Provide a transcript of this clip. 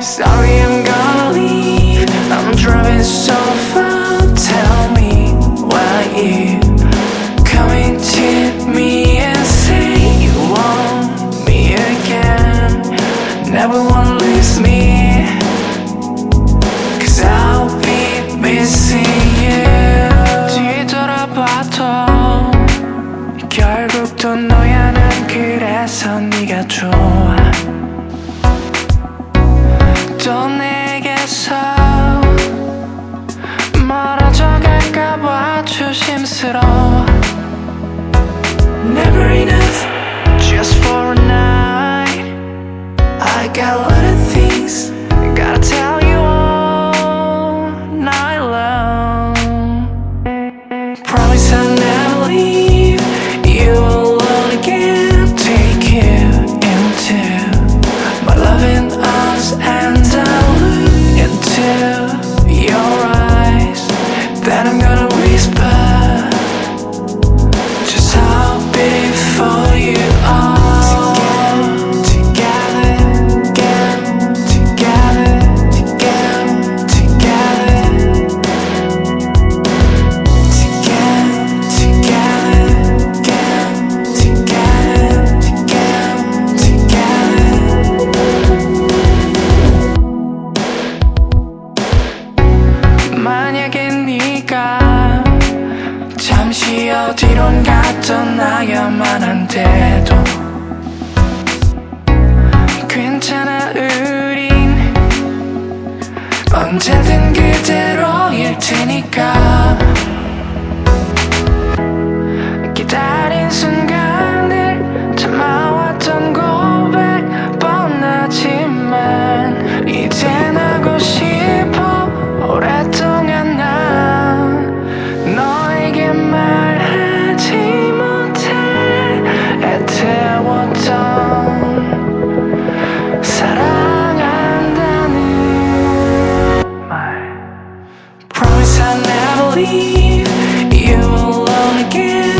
Sorry, I'm gonna leave. I'm driving so far. Tell me why you coming to me and say you want me again. Never wanna lose me. Cause I'll be missing you. 뒤돌아봐도 결국 또 너야 난 그래서 네가 좋아. 또 내게서 멀어져 갈까봐 조심스러워 어디론 갔던 나야만 한데도 괜찮아 우린. 언제든 테니까 I'll never leave you alone again.